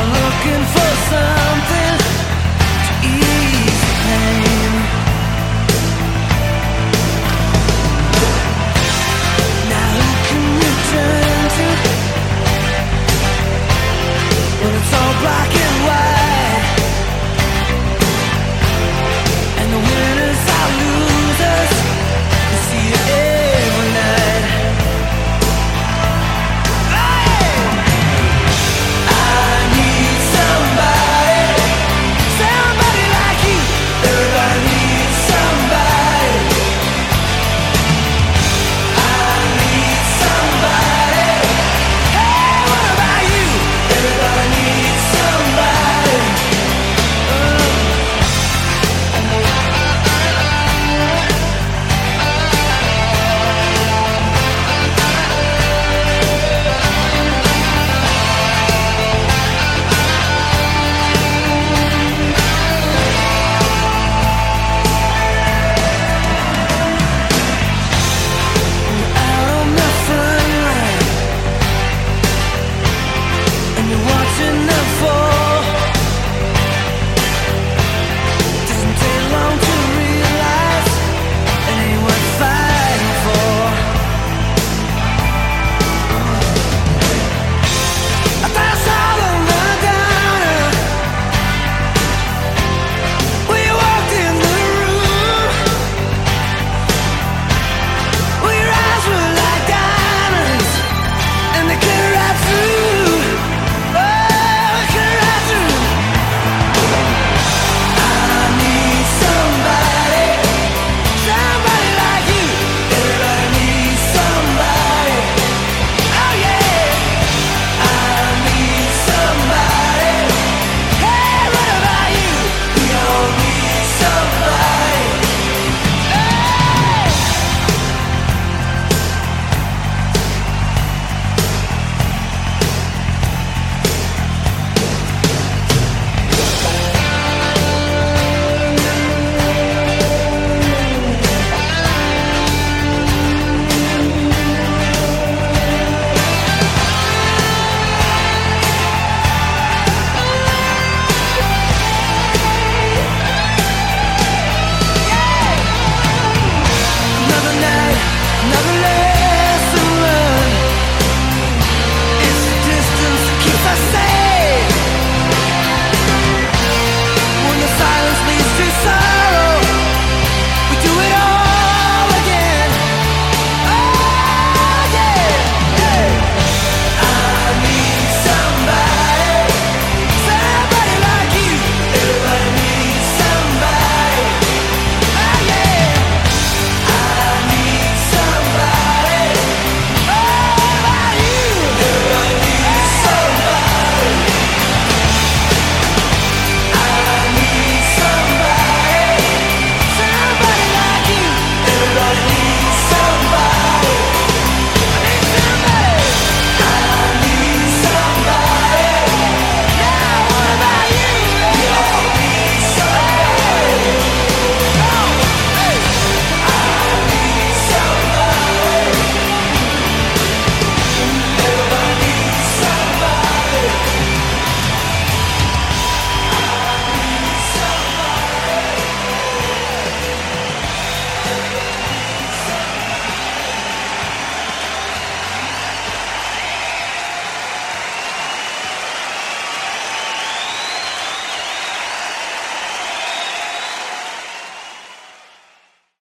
looking for some